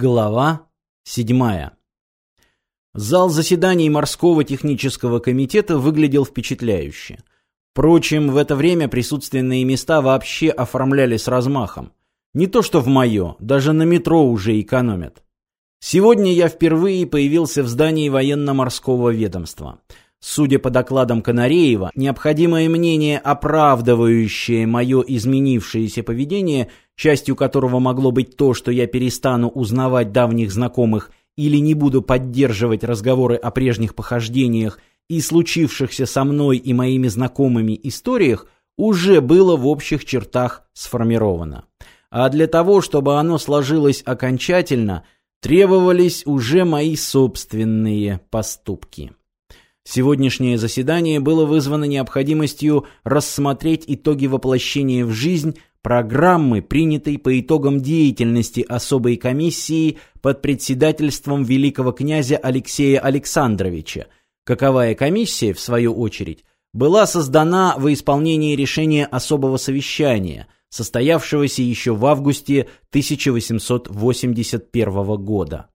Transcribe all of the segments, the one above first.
Глава 7. Зал заседаний морского технического комитета выглядел впечатляюще. Впрочем, в это время присутственные места вообще оформляли с размахом. Не то что в мое, даже на метро уже экономят. Сегодня я впервые появился в здании военно-морского ведомства. Судя по докладам Канареева, необходимое мнение, оправдывающее мое изменившееся поведение, частью которого могло быть то, что я перестану узнавать давних знакомых или не буду поддерживать разговоры о прежних похождениях и случившихся со мной и моими знакомыми историях, уже было в общих чертах сформировано. А для того, чтобы оно сложилось окончательно, требовались уже мои собственные поступки. Сегодняшнее заседание было вызвано необходимостью рассмотреть итоги воплощения в жизнь программы, принятой по итогам деятельности особой комиссии под председательством великого князя Алексея Александровича. Каковая комиссия, в свою очередь, была создана во исполнении решения особого совещания, состоявшегося еще в августе 1881 года.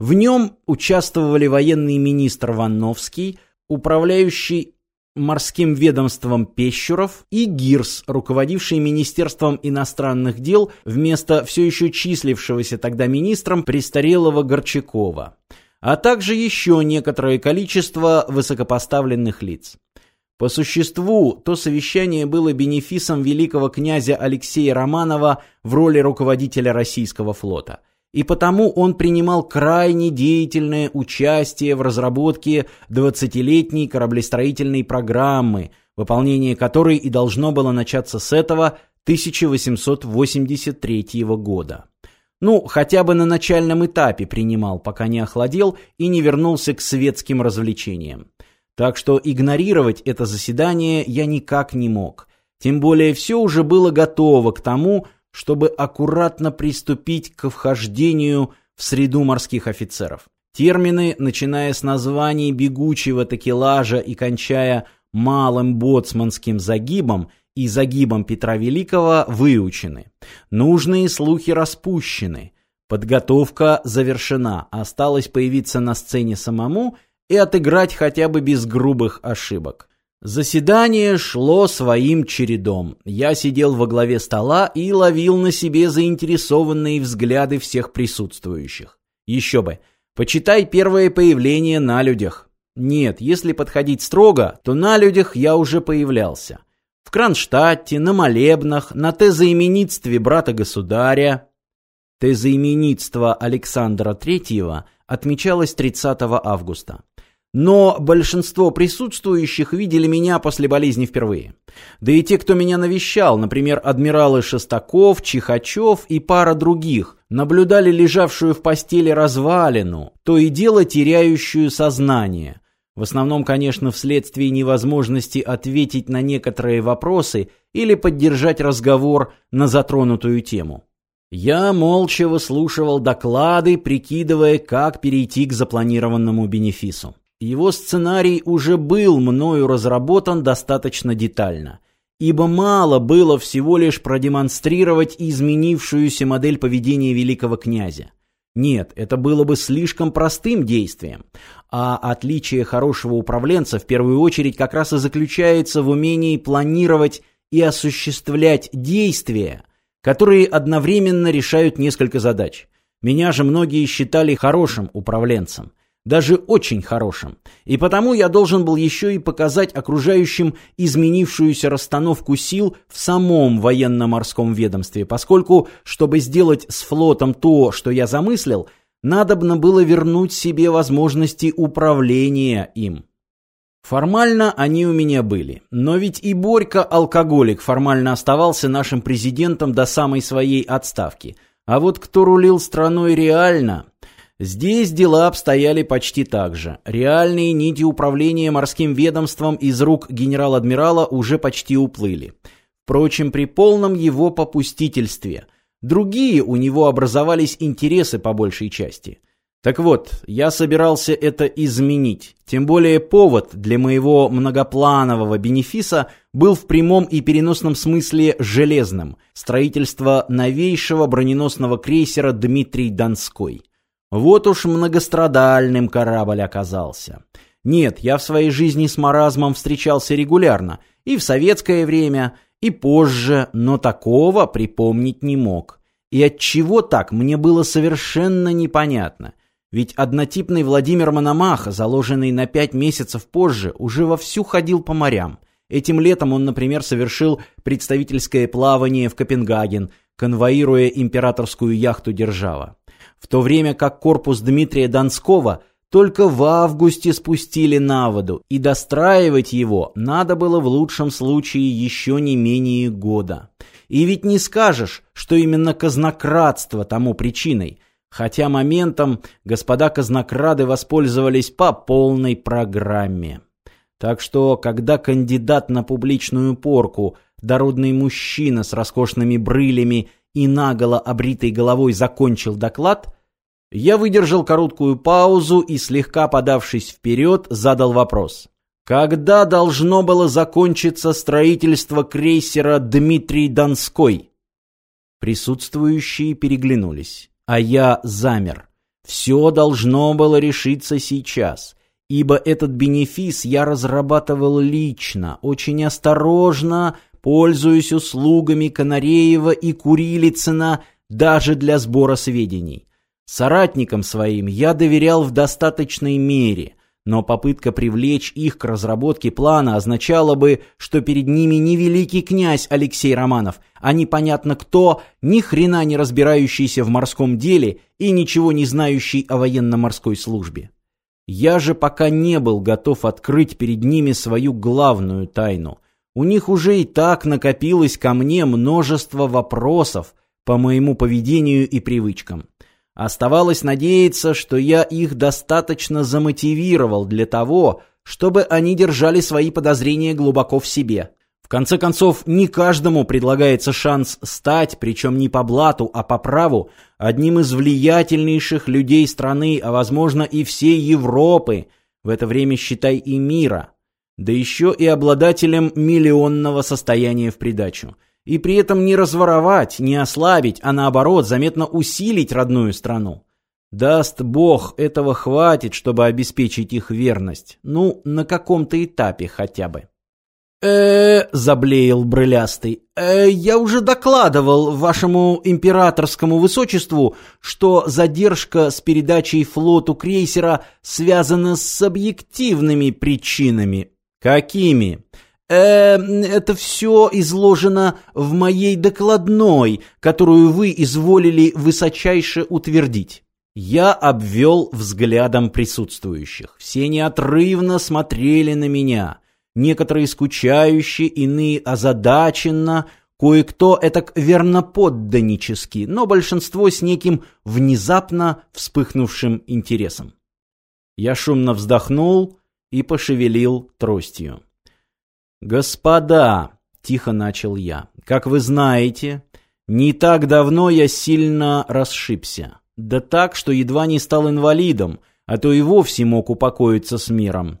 В нем участвовали военный министр Ванновский, управляющий морским ведомством Пещеров и Гирс, руководивший Министерством иностранных дел вместо все еще числившегося тогда министром престарелого Горчакова, а также еще некоторое количество высокопоставленных лиц. По существу, то совещание было бенефисом великого князя Алексея Романова в роли руководителя российского флота – и потому он принимал крайне деятельное участие в разработке 20-летней кораблестроительной программы, выполнение которой и должно было начаться с этого 1883 года. Ну, хотя бы на начальном этапе принимал, пока не охладел и не вернулся к светским развлечениям. Так что игнорировать это заседание я никак не мог. Тем более все уже было готово к тому, чтобы аккуратно приступить к вхождению в среду морских офицеров. Термины, начиная с названий бегучего такелажа и кончая малым боцманским загибом и загибом Петра Великого, выучены. Нужные слухи распущены. Подготовка завершена, осталось появиться на сцене самому и отыграть хотя бы без грубых ошибок. Заседание шло своим чередом. Я сидел во главе стола и ловил на себе заинтересованные взгляды всех присутствующих. Еще бы, почитай первое появление на людях. Нет, если подходить строго, то на людях я уже появлялся. В Кронштадте, на молебнах, на тезоименитстве брата-государя. Тезоименитство Александра Третьего отмечалось 30 августа. Но большинство присутствующих видели меня после болезни впервые. Да и те, кто меня навещал, например, адмиралы Шестаков, Чихачев и пара других, наблюдали лежавшую в постели развалину, то и дело теряющую сознание. В основном, конечно, вследствие невозможности ответить на некоторые вопросы или поддержать разговор на затронутую тему. Я молча выслушивал доклады, прикидывая, как перейти к запланированному бенефису. Его сценарий уже был мною разработан достаточно детально, ибо мало было всего лишь продемонстрировать изменившуюся модель поведения великого князя. Нет, это было бы слишком простым действием, а отличие хорошего управленца в первую очередь как раз и заключается в умении планировать и осуществлять действия, которые одновременно решают несколько задач. Меня же многие считали хорошим управленцем – даже очень хорошим. И потому я должен был еще и показать окружающим изменившуюся расстановку сил в самом военно-морском ведомстве, поскольку, чтобы сделать с флотом то, что я замыслил, надобно было вернуть себе возможности управления им. Формально они у меня были, но ведь и Борька, алкоголик, формально оставался нашим президентом до самой своей отставки. А вот кто рулил страной реально, Здесь дела обстояли почти так же. Реальные нити управления морским ведомством из рук генерал-адмирала уже почти уплыли. Впрочем, при полном его попустительстве. Другие у него образовались интересы по большей части. Так вот, я собирался это изменить. Тем более повод для моего многопланового бенефиса был в прямом и переносном смысле железным. Строительство новейшего броненосного крейсера «Дмитрий Донской». Вот уж многострадальным корабль оказался. Нет, я в своей жизни с маразмом встречался регулярно, и в советское время, и позже, но такого припомнить не мог. И от чего так, мне было совершенно непонятно. Ведь однотипный Владимир Мономах, заложенный на пять месяцев позже, уже вовсю ходил по морям. Этим летом он, например, совершил представительское плавание в Копенгаген, конвоируя императорскую яхту «Держава». В то время как корпус Дмитрия Донского только в августе спустили на воду, и достраивать его надо было в лучшем случае еще не менее года. И ведь не скажешь, что именно казнократство тому причиной – хотя моментом господа казнокрады воспользовались по полной программе. Так что, когда кандидат на публичную порку, дородный мужчина с роскошными брылями и наголо обритой головой закончил доклад, я выдержал короткую паузу и, слегка подавшись вперед, задал вопрос. Когда должно было закончиться строительство крейсера «Дмитрий Донской»? Присутствующие переглянулись а я замер. Все должно было решиться сейчас, ибо этот бенефис я разрабатывал лично, очень осторожно, пользуясь услугами Канареева и Курилицына даже для сбора сведений. Соратникам своим я доверял в достаточной мере, но попытка привлечь их к разработке плана означала бы, что перед ними не великий князь Алексей Романов, а непонятно кто, ни хрена не разбирающийся в морском деле и ничего не знающий о военно-морской службе. Я же пока не был готов открыть перед ними свою главную тайну. У них уже и так накопилось ко мне множество вопросов по моему поведению и привычкам. Оставалось надеяться, что я их достаточно замотивировал для того, чтобы они держали свои подозрения глубоко в себе. В конце концов, не каждому предлагается шанс стать, причем не по блату, а по праву, одним из влиятельнейших людей страны, а возможно и всей Европы, в это время считай и мира, да еще и обладателем миллионного состояния в придачу и при этом не разворовать, не ослабить, а наоборот заметно усилить родную страну. Даст Бог, этого хватит, чтобы обеспечить их верность. Ну, на каком-то этапе хотя бы. э заблеял брылястый. э я уже докладывал вашему императорскому высочеству, что задержка с передачей флоту крейсера связана с объективными причинами». «Какими?» э, это все изложено в моей докладной, которую вы изволили высочайше утвердить». Я обвел взглядом присутствующих. Все неотрывно смотрели на меня. Некоторые скучающие, иные озадаченно, кое-кто этак верноподданнически, но большинство с неким внезапно вспыхнувшим интересом. Я шумно вздохнул и пошевелил тростью. «Господа!» — тихо начал я. «Как вы знаете, не так давно я сильно расшибся. Да так, что едва не стал инвалидом, а то и вовсе мог упокоиться с миром.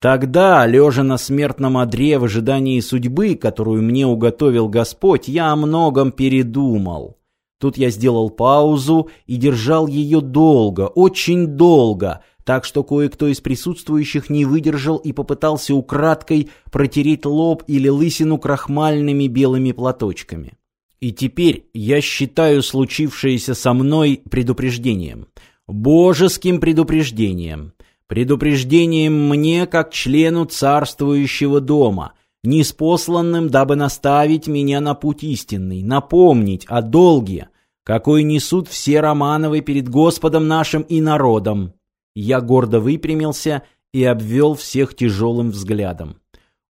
Тогда, лежа на смертном одре в ожидании судьбы, которую мне уготовил Господь, я о многом передумал. Тут я сделал паузу и держал ее долго, очень долго — так что кое-кто из присутствующих не выдержал и попытался украдкой протереть лоб или лысину крахмальными белыми платочками. И теперь я считаю случившееся со мной предупреждением. Божеским предупреждением. Предупреждением мне, как члену царствующего дома, неспосланным, дабы наставить меня на путь истинный, напомнить о долге, какой несут все Романовы перед Господом нашим и народом. Я гордо выпрямился и обвел всех тяжелым взглядом.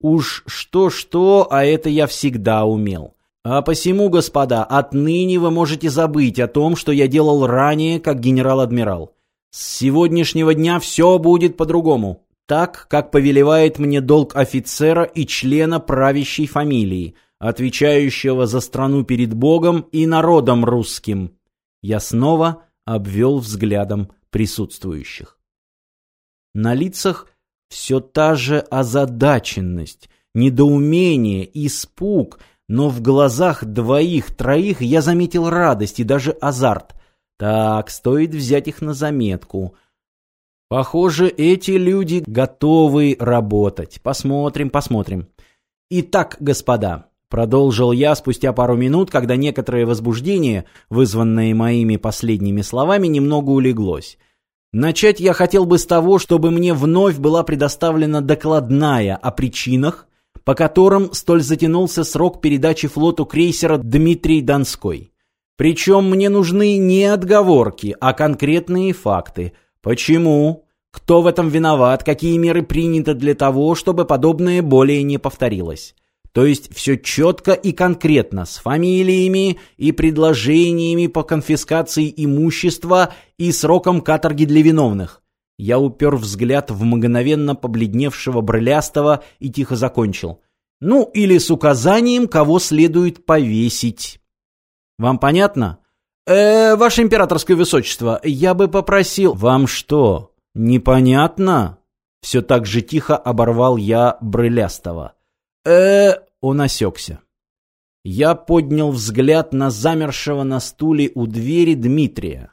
Уж что-что, а это я всегда умел. А посему, господа, отныне вы можете забыть о том, что я делал ранее как генерал-адмирал. С сегодняшнего дня все будет по-другому. Так, как повелевает мне долг офицера и члена правящей фамилии, отвечающего за страну перед Богом и народом русским. Я снова обвел взглядом присутствующих. На лицах все та же озадаченность, недоумение, испуг, но в глазах двоих-троих я заметил радость и даже азарт. Так, стоит взять их на заметку. Похоже, эти люди готовы работать. Посмотрим, посмотрим. Итак, господа, продолжил я спустя пару минут, когда некоторое возбуждение, вызванное моими последними словами, немного улеглось. Начать я хотел бы с того, чтобы мне вновь была предоставлена докладная о причинах, по которым столь затянулся срок передачи флоту крейсера Дмитрий Донской. Причем мне нужны не отговорки, а конкретные факты. Почему? Кто в этом виноват? Какие меры приняты для того, чтобы подобное более не повторилось? То есть все четко и конкретно, с фамилиями и предложениями по конфискации имущества и сроком каторги для виновных. Я упер взгляд в мгновенно побледневшего Брылястого и тихо закончил. Ну, или с указанием, кого следует повесить. Вам понятно? Э, ваше императорское высочество, я бы попросил... Вам что, непонятно? Все так же тихо оборвал я Брылястого э Он осекся. Я поднял взгляд на замершего на стуле у двери Дмитрия.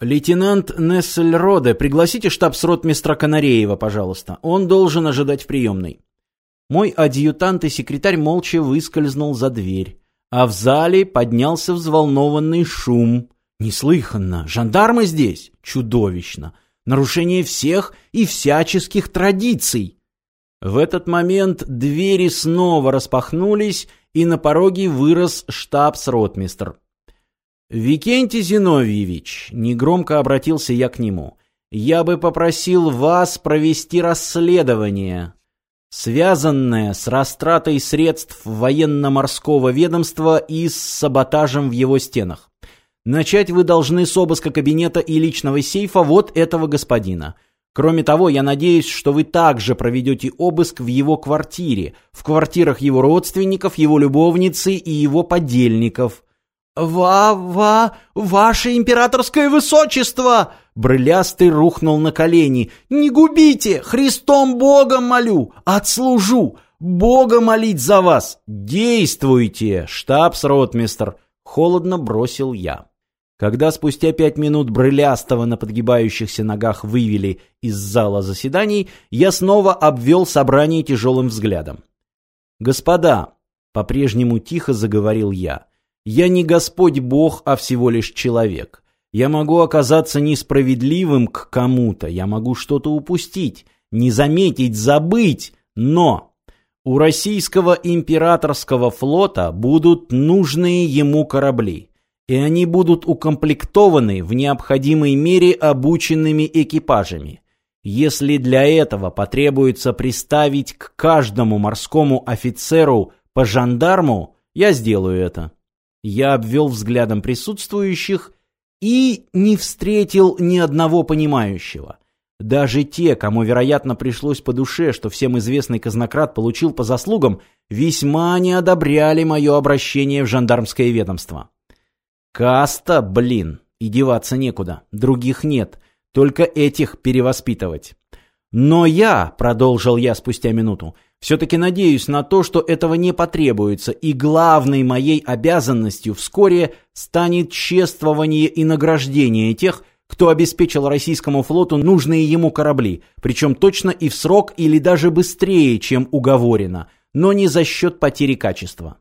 «Лейтенант Нессельроде, пригласите штабс-ротмистра Канареева, пожалуйста. Он должен ожидать в приемной». Мой адъютант и секретарь молча выскользнул за дверь. А в зале поднялся взволнованный шум. Неслыханно. Жандармы здесь? Чудовищно. Нарушение всех и всяческих традиций. В этот момент двери снова распахнулись, и на пороге вырос штабс-ротмистр. «Викентий Зиновьевич», — негромко обратился я к нему, — «я бы попросил вас провести расследование, связанное с растратой средств военно-морского ведомства и с саботажем в его стенах. Начать вы должны с обыска кабинета и личного сейфа вот этого господина». Кроме того, я надеюсь, что вы также проведете обыск в его квартире, в квартирах его родственников, его любовницы и его подельников. «Ва-ва, ваше императорское высочество!» Брылястый рухнул на колени. «Не губите! Христом Богом молю! Отслужу! Бога молить за вас! Действуйте, штабс-ротмистр!» Холодно бросил я. Когда спустя пять минут брылястого на подгибающихся ногах вывели из зала заседаний, я снова обвел собрание тяжелым взглядом. «Господа», — по-прежнему тихо заговорил я, — «я не Господь Бог, а всего лишь человек. Я могу оказаться несправедливым к кому-то, я могу что-то упустить, не заметить, забыть, но...» У российского императорского флота будут нужные ему корабли и они будут укомплектованы в необходимой мере обученными экипажами. Если для этого потребуется приставить к каждому морскому офицеру по жандарму, я сделаю это. Я обвел взглядом присутствующих и не встретил ни одного понимающего. Даже те, кому, вероятно, пришлось по душе, что всем известный казнократ получил по заслугам, весьма не одобряли мое обращение в жандармское ведомство. Каста, блин, и деваться некуда, других нет, только этих перевоспитывать. Но я, продолжил я спустя минуту, все-таки надеюсь на то, что этого не потребуется, и главной моей обязанностью вскоре станет чествование и награждение тех, кто обеспечил российскому флоту нужные ему корабли, причем точно и в срок или даже быстрее, чем уговорено, но не за счет потери качества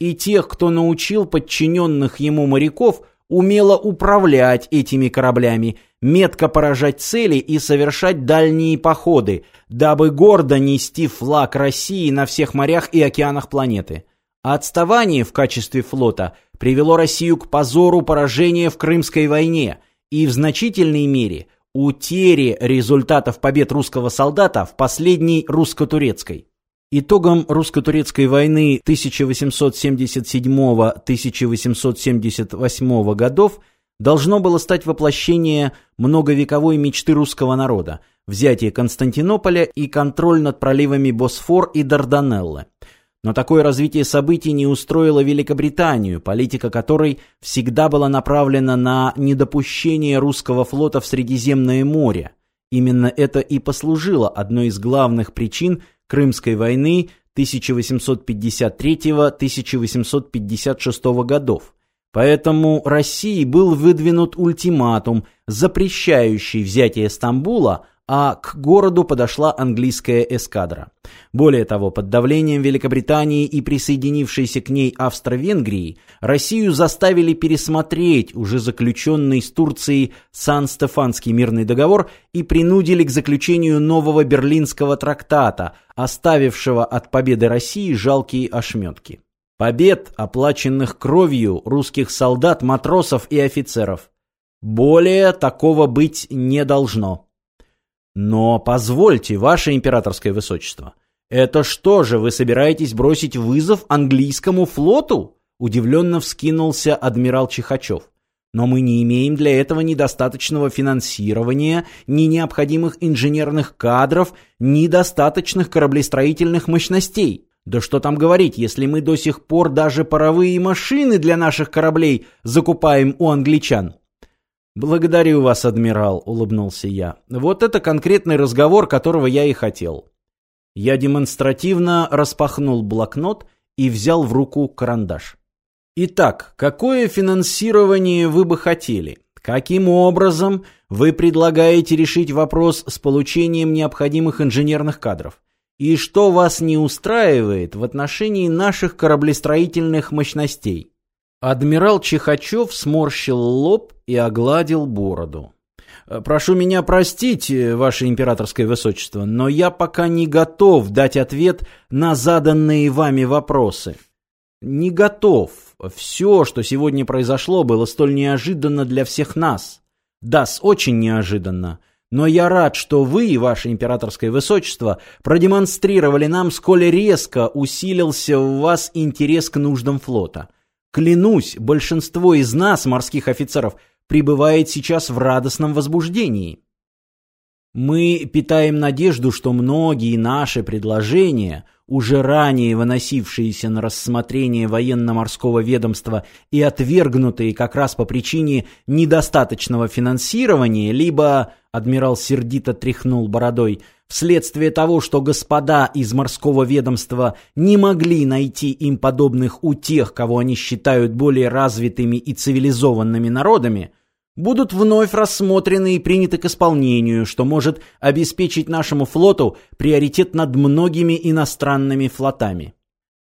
и тех, кто научил подчиненных ему моряков умело управлять этими кораблями, метко поражать цели и совершать дальние походы, дабы гордо нести флаг России на всех морях и океанах планеты. отставание в качестве флота привело Россию к позору поражения в Крымской войне и в значительной мере утере результатов побед русского солдата в последней русско-турецкой. Итогом русско-турецкой войны 1877-1878 годов должно было стать воплощение многовековой мечты русского народа – взятие Константинополя и контроль над проливами Босфор и Дарданеллы. Но такое развитие событий не устроило Великобританию, политика которой всегда была направлена на недопущение русского флота в Средиземное море. Именно это и послужило одной из главных причин Крымской войны 1853-1856 годов. Поэтому России был выдвинут ультиматум, запрещающий взятие Стамбула, а к городу подошла английская эскадра. Более того, под давлением Великобритании и присоединившейся к ней Австро-Венгрии, Россию заставили пересмотреть уже заключенный с Турцией Сан-Стефанский мирный договор и принудили к заключению нового Берлинского трактата, оставившего от победы России жалкие ошметки. Побед, оплаченных кровью русских солдат, матросов и офицеров. Более такого быть не должно. Но позвольте, ваше императорское высочество, это что же, вы собираетесь бросить вызов английскому флоту? Удивленно вскинулся адмирал Чихачев. Но мы не имеем для этого ни достаточного финансирования, ни необходимых инженерных кадров, ни достаточных кораблестроительных мощностей. Да что там говорить, если мы до сих пор даже паровые машины для наших кораблей закупаем у англичан. «Благодарю вас, адмирал», — улыбнулся я. «Вот это конкретный разговор, которого я и хотел». Я демонстративно распахнул блокнот и взял в руку карандаш. Итак, какое финансирование вы бы хотели? Каким образом вы предлагаете решить вопрос с получением необходимых инженерных кадров? И что вас не устраивает в отношении наших кораблестроительных мощностей? Адмирал Чихачев сморщил лоб и огладил бороду. «Прошу меня простить, ваше императорское высочество, но я пока не готов дать ответ на заданные вами вопросы. Не готов. Все, что сегодня произошло, было столь неожиданно для всех нас. Да, очень неожиданно. Но я рад, что вы, ваше императорское высочество, продемонстрировали нам, сколь резко усилился в вас интерес к нуждам флота. Клянусь, большинство из нас, морских офицеров, пребывает сейчас в радостном возбуждении. Мы питаем надежду, что многие наши предложения, уже ранее выносившиеся на рассмотрение военно-морского ведомства и отвергнутые как раз по причине недостаточного финансирования, либо, адмирал сердито тряхнул бородой, вследствие того, что господа из морского ведомства не могли найти им подобных у тех, кого они считают более развитыми и цивилизованными народами, будут вновь рассмотрены и приняты к исполнению, что может обеспечить нашему флоту приоритет над многими иностранными флотами.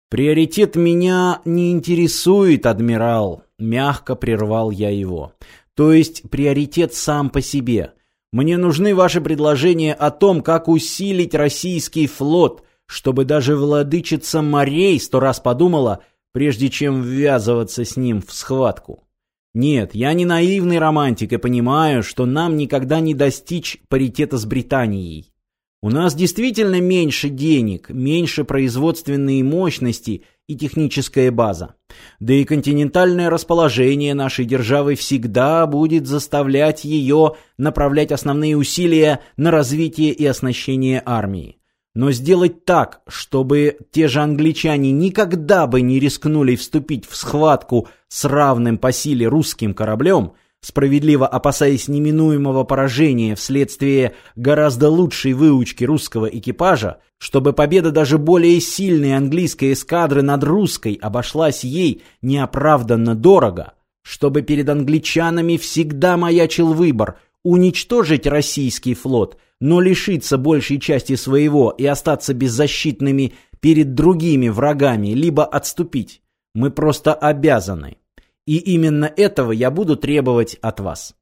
«Приоритет меня не интересует, адмирал», — мягко прервал я его. «То есть приоритет сам по себе. Мне нужны ваши предложения о том, как усилить российский флот, чтобы даже владычица морей сто раз подумала, прежде чем ввязываться с ним в схватку». Нет, я не наивный романтик и понимаю, что нам никогда не достичь паритета с Британией. У нас действительно меньше денег, меньше производственные мощности и техническая база. Да и континентальное расположение нашей державы всегда будет заставлять ее направлять основные усилия на развитие и оснащение армии. Но сделать так, чтобы те же англичане никогда бы не рискнули вступить в схватку с равным по силе русским кораблем, справедливо опасаясь неминуемого поражения вследствие гораздо лучшей выучки русского экипажа, чтобы победа даже более сильной английской эскадры над русской обошлась ей неоправданно дорого, чтобы перед англичанами всегда маячил выбор уничтожить российский флот – но лишиться большей части своего и остаться беззащитными перед другими врагами, либо отступить. Мы просто обязаны. И именно этого я буду требовать от вас.